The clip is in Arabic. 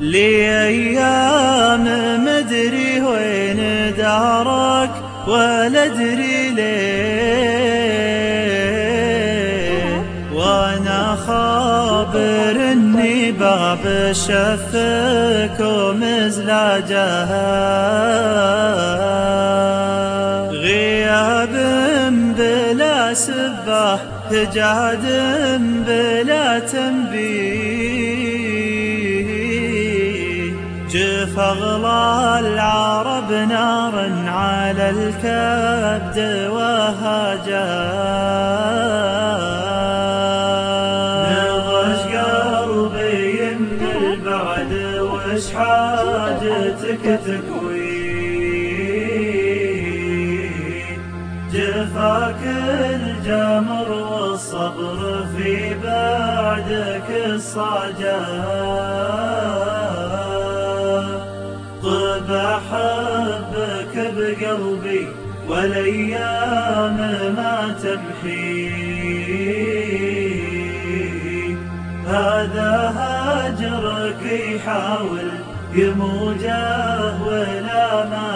لي أيام مدري وين دارك ولا أدري ليه. وأنا خابر إني باب شفك ومزلاجها غياب بلا سبه هجاد بلا تنبيه. جف أغلى العرب نار على الكبد وهاجا نضج قلبي من البعد وش حاجتك تكوي جفاك الجمر والصبر في بعدك الصجاه أحبك بقلبي والأيام ما تمحي. هذا هجرك يحاول يموجه ولا ما